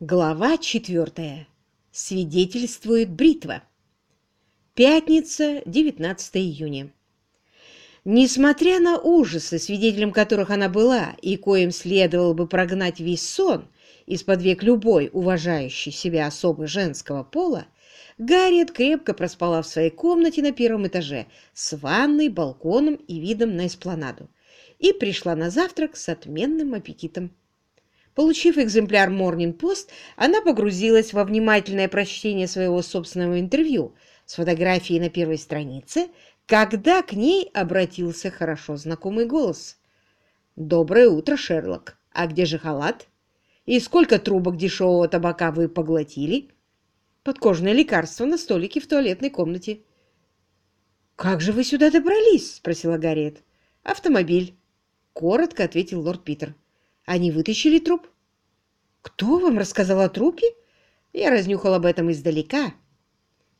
Глава четвертая. Свидетельствует бритва. Пятница, 19 июня. Несмотря на ужасы, свидетелем которых она была, и коим следовало бы прогнать весь сон из-под век любой уважающей себя особы женского пола, Гарриет крепко проспала в своей комнате на первом этаже с ванной, балконом и видом на эспланаду и пришла на завтрак с отменным аппетитом. Получив экземпляр Morning Post, она погрузилась во внимательное прочтение своего собственного интервью с фотографией на первой странице, когда к ней обратился хорошо знакомый голос. «Доброе утро, Шерлок. А где же халат? И сколько трубок дешевого табака вы поглотили?» «Подкожное лекарство на столике в туалетной комнате». «Как же вы сюда добрались?» — спросила Гарриет. «Автомобиль», — коротко ответил лорд Питер. Они вытащили труп. Кто вам рассказал о трупе? Я разнюхал об этом издалека.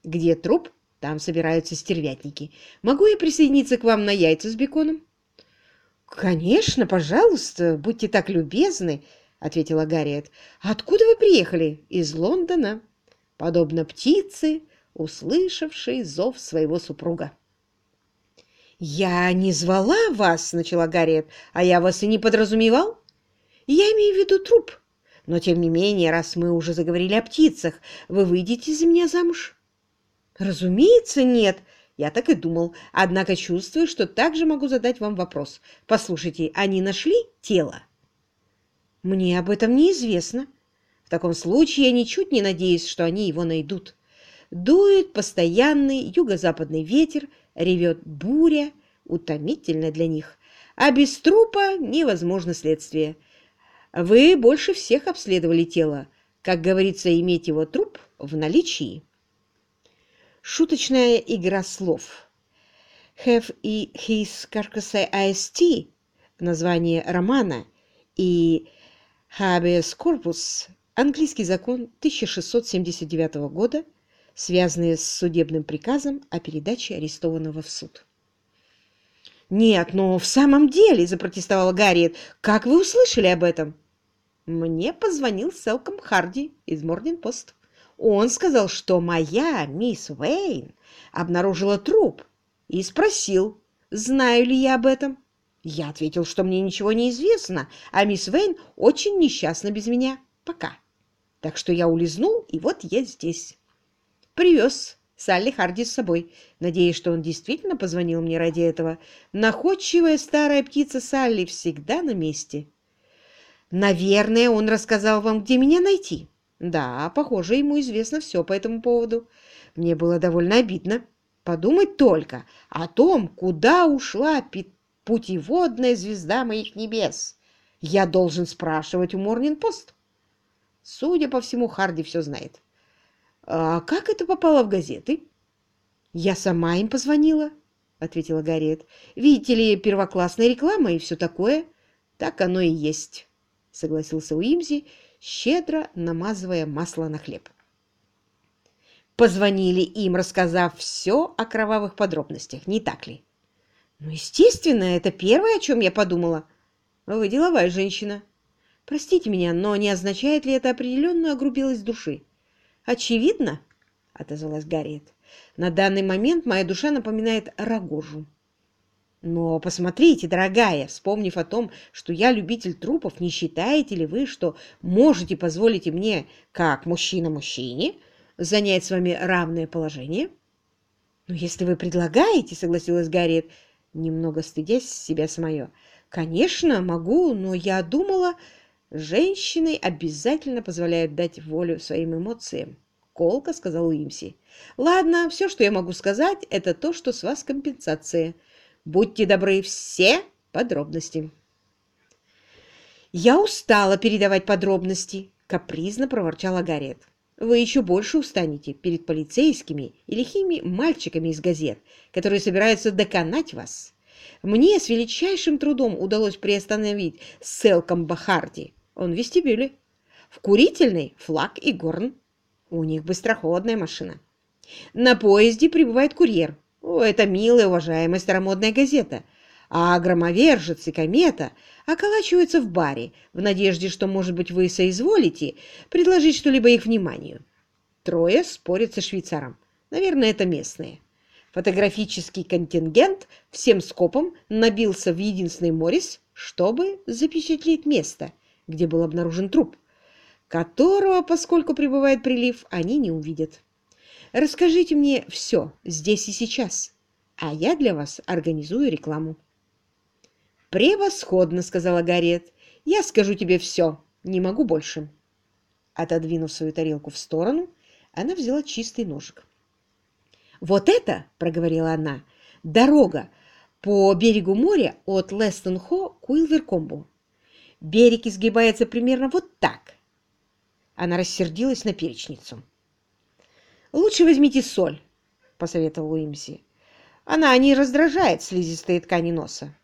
Где труп, там собираются стервятники. Могу я присоединиться к вам на яйца с беконом? Конечно, пожалуйста, будьте так любезны, ответила Гарриет. Откуда вы приехали? Из Лондона. Подобно птице, услышавшей зов своего супруга. «Я не звала вас», — начала Гарриет, — «а я вас и не подразумевал». Я имею в виду труп. Но, тем не менее, раз мы уже заговорили о птицах, вы выйдете за меня замуж? Разумеется, нет. Я так и думал. Однако чувствую, что также могу задать вам вопрос. Послушайте, они нашли тело? Мне об этом неизвестно. В таком случае я ничуть не надеюсь, что они его найдут. Дует постоянный юго-западный ветер, ревет буря, утомительно для них. А без трупа невозможно следствие. Вы больше всех обследовали тело. Как говорится, иметь его труп в наличии. Шуточная игра слов. Have и his carcass IST название романа и habeas corpus английский закон 1679 года, связанные с судебным приказом о передаче арестованного в суд. «Нет, но в самом деле», — запротестовала Гарриет, — «как вы услышали об этом?» Мне позвонил Селком Харди из Морнинг Пост. Он сказал, что моя мисс Уэйн обнаружила труп и спросил, знаю ли я об этом. Я ответил, что мне ничего не известно, а мисс Вейн очень несчастна без меня. Пока. Так что я улизнул, и вот я здесь. Привез Салли Харди с собой, надеясь, что он действительно позвонил мне ради этого. Находчивая старая птица Салли всегда на месте. Наверное, он рассказал вам, где меня найти. Да, похоже, ему известно все по этому поводу. Мне было довольно обидно. Подумать только о том, куда ушла путеводная звезда моих небес. Я должен спрашивать у Морнинг-Пост. Судя по всему, Харди все знает. А как это попало в газеты? Я сама им позвонила, ответила Гарриет. Видите ли, первоклассная реклама и все такое. Так оно и есть согласился Уимзи, щедро намазывая масло на хлеб. Позвонили им, рассказав все о кровавых подробностях, не так ли? Ну, естественно, это первое, о чем я подумала. Вы деловая женщина. Простите меня, но не означает ли это определенную огрубелость души? Очевидно, — отозвалась Гарриет. На данный момент моя душа напоминает рогожу. Но посмотрите, дорогая, вспомнив о том, что я любитель трупов, не считаете ли вы, что можете позволить мне, как мужчина-мужчине, занять с вами равное положение? Ну, если вы предлагаете, согласилась Гарриет, немного стыдясь себя самое. Конечно, могу, но я думала, женщины обязательно позволяют дать волю своим эмоциям. Колка сказал Уимси. Ладно, все, что я могу сказать, это то, что с вас компенсация – Будьте добры, все подробности. «Я устала передавать подробности», — капризно проворчала Гарриет. «Вы еще больше устанете перед полицейскими и лихими мальчиками из газет, которые собираются доконать вас. Мне с величайшим трудом удалось приостановить Селком Бахарди. Он в вестибюле. В курительной флаг и горн. У них быстроходная машина. На поезде прибывает курьер, это милая, уважаемая старомодная газета. а громовержец и комета околачиваются в баре в надежде, что, может быть, вы соизволите предложить что-либо их вниманию. Трое спорят со швейцаром. Наверное, это местные. Фотографический контингент всем скопом набился в единственный Моррис, чтобы запечатлеть место, где был обнаружен труп, которого, поскольку прибывает прилив, они не увидят. Расскажите мне все здесь и сейчас, а я для вас организую рекламу. «Превосходно!» — сказала Гарриет. «Я скажу тебе все, не могу больше». Отодвинув свою тарелку в сторону, она взяла чистый ножик. «Вот это, — проговорила она, — дорога по берегу моря от Лестон-Хо к Уилверкомбу. Берег изгибается примерно вот так». Она рассердилась на перечницу. «Лучше возьмите соль», — посоветовал Уимси. «Она не раздражает слизистые ткани носа».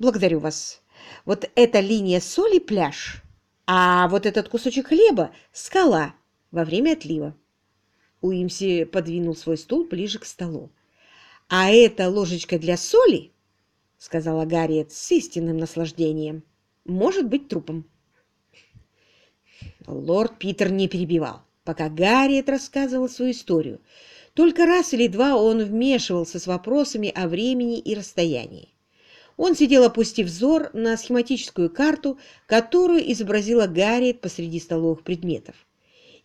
«Благодарю вас. Вот эта линия соли — пляж, а вот этот кусочек хлеба — скала во время отлива». Уимси подвинул свой стул ближе к столу. «А эта ложечка для соли, — сказала Гарриет с истинным наслаждением, — может быть трупом». Лорд Питер не перебивал пока Гарриет рассказывал свою историю. Только раз или два он вмешивался с вопросами о времени и расстоянии. Он сидел, опустив взор на схематическую карту, которую изобразила Гарриет посреди столовых предметов.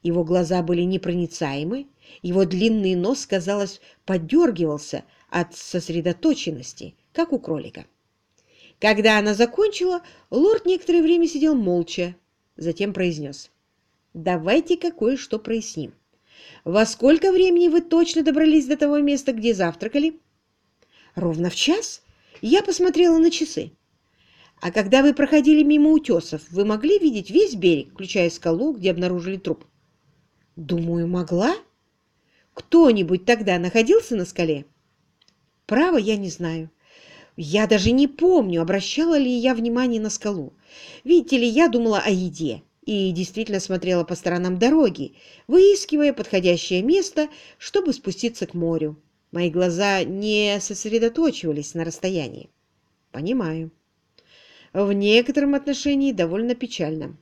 Его глаза были непроницаемы, его длинный нос, казалось, подергивался от сосредоточенности, как у кролика. Когда она закончила, лорд некоторое время сидел молча, затем произнес. Давайте-ка кое-что проясним. Во сколько времени вы точно добрались до того места, где завтракали? Ровно в час. Я посмотрела на часы. А когда вы проходили мимо утесов, вы могли видеть весь берег, включая скалу, где обнаружили труп? Думаю, могла. Кто-нибудь тогда находился на скале? Право, я не знаю. Я даже не помню, обращала ли я внимание на скалу. Видите ли, я думала о еде и действительно смотрела по сторонам дороги, выискивая подходящее место, чтобы спуститься к морю. Мои глаза не сосредоточивались на расстоянии. Понимаю. В некотором отношении довольно печально.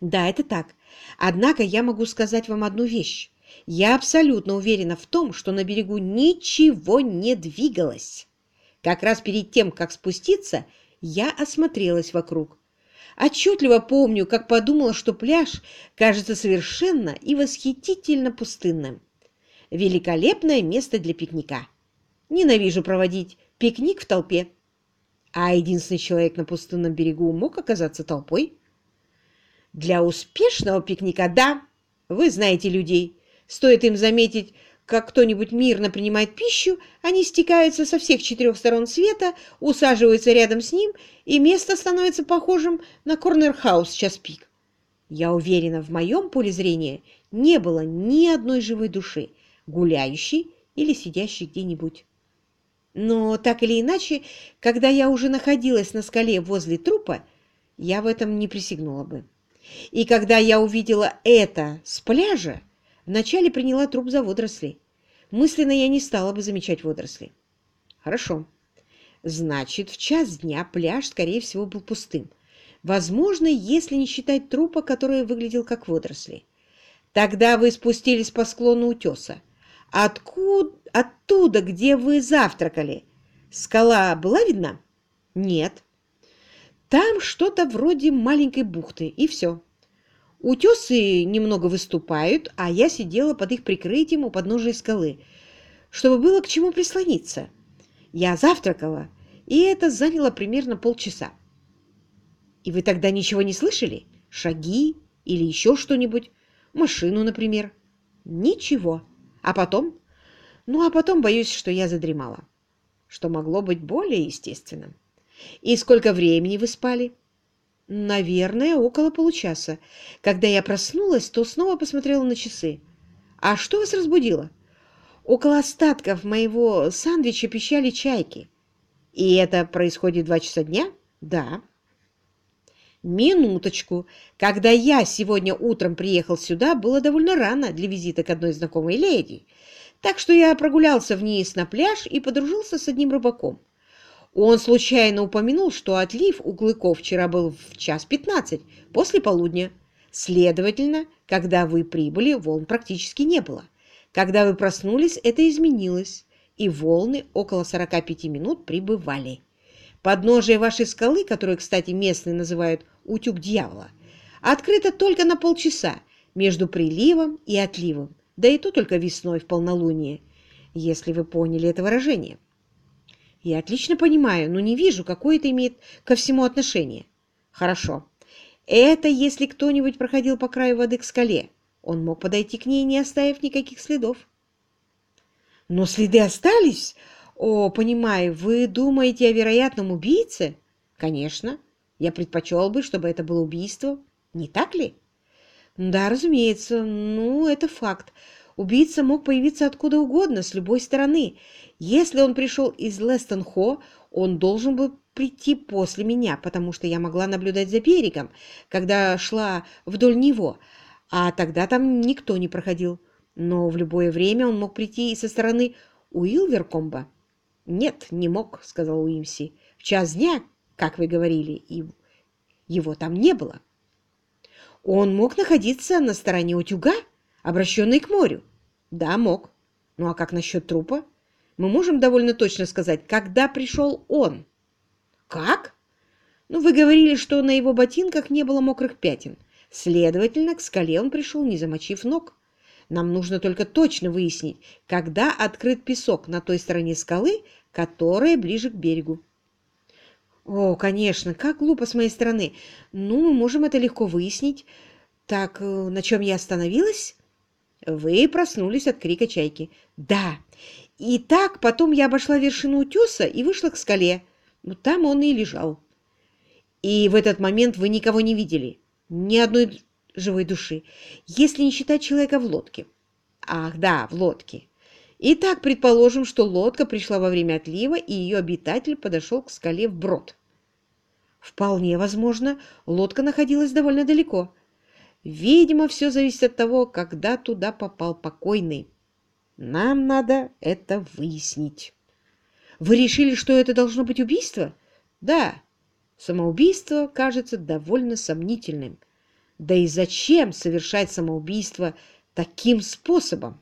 Да, это так. Однако я могу сказать вам одну вещь. Я абсолютно уверена в том, что на берегу ничего не двигалось. Как раз перед тем, как спуститься, я осмотрелась вокруг Отчетливо помню, как подумала, что пляж кажется совершенно и восхитительно пустынным. Великолепное место для пикника. Ненавижу проводить пикник в толпе. А единственный человек на пустынном берегу мог оказаться толпой. Для успешного пикника – да, вы знаете людей. Стоит им заметить, как кто-нибудь мирно принимает пищу, они стекаются со всех четырех сторон света, усаживаются рядом с ним, и место становится похожим на корнер-хаус час пик. Я уверена, в моем поле зрения не было ни одной живой души, гуляющей или сидящей где-нибудь. Но так или иначе, когда я уже находилась на скале возле трупа, я в этом не присягнула бы. И когда я увидела это с пляжа, Вначале приняла труп за водоросли. Мысленно я не стала бы замечать водоросли. Хорошо. Значит, в час дня пляж, скорее всего, был пустым. Возможно, если не считать трупа, который выглядел как водоросли. Тогда вы спустились по склону утеса. Откуда, оттуда, где вы завтракали, скала была видна? Нет. Там что-то вроде маленькой бухты, и все. Утесы немного выступают, а я сидела под их прикрытием у подножия скалы, чтобы было к чему прислониться. Я завтракала, и это заняло примерно полчаса. И вы тогда ничего не слышали? Шаги или еще что-нибудь? Машину, например? Ничего. А потом? Ну, а потом боюсь, что я задремала. Что могло быть более естественным. И сколько времени вы спали? Наверное, около получаса. Когда я проснулась, то снова посмотрела на часы. А что вас разбудило? Около остатков моего сандвича пищали чайки. И это происходит два часа дня? Да. Минуточку. Когда я сегодня утром приехал сюда, было довольно рано для визита к одной знакомой леди. Так что я прогулялся вниз на пляж и подружился с одним рыбаком. Он случайно упомянул, что отлив у Клыков вчера был в час пятнадцать, после полудня. Следовательно, когда вы прибыли, волн практически не было. Когда вы проснулись, это изменилось, и волны около 45 минут прибывали. Подножие вашей скалы, которую, кстати, местные называют «утюг дьявола», открыто только на полчаса между приливом и отливом, да и то только весной в полнолуние, если вы поняли это выражение. Я отлично понимаю, но не вижу, какое это имеет ко всему отношение. Хорошо. Это если кто-нибудь проходил по краю воды к скале. Он мог подойти к ней, не оставив никаких следов. Но следы остались? О, понимаю, вы думаете о вероятном убийце? Конечно. Я предпочел бы, чтобы это было убийство. Не так ли? Да, разумеется. Ну, это факт. Убийца мог появиться откуда угодно, с любой стороны. Если он пришел из Лестон-Хо, он должен был прийти после меня, потому что я могла наблюдать за берегом, когда шла вдоль него, а тогда там никто не проходил. Но в любое время он мог прийти и со стороны Уилверкомба. «Нет, не мог», — сказал Уимси. «В час дня, как вы говорили, и его там не было». «Он мог находиться на стороне утюга, обращенной к морю?» «Да, мог. Ну а как насчет трупа? Мы можем довольно точно сказать, когда пришел он». «Как?» «Ну, вы говорили, что на его ботинках не было мокрых пятен. Следовательно, к скале он пришел, не замочив ног». Нам нужно только точно выяснить, когда открыт песок на той стороне скалы, которая ближе к берегу. О, конечно, как глупо с моей стороны. Ну, мы можем это легко выяснить. Так, э, на чем я остановилась? Вы проснулись от крика чайки. Да. И так потом я обошла вершину утеса и вышла к скале. Ну, там он и лежал. И в этот момент вы никого не видели? Ни одной живой души, если не считать человека в лодке. Ах, да, в лодке. Итак, предположим, что лодка пришла во время отлива, и ее обитатель подошел к скале вброд. Вполне возможно, лодка находилась довольно далеко. Видимо, все зависит от того, когда туда попал покойный. Нам надо это выяснить. Вы решили, что это должно быть убийство? Да. Самоубийство кажется довольно сомнительным. Да и зачем совершать самоубийство таким способом?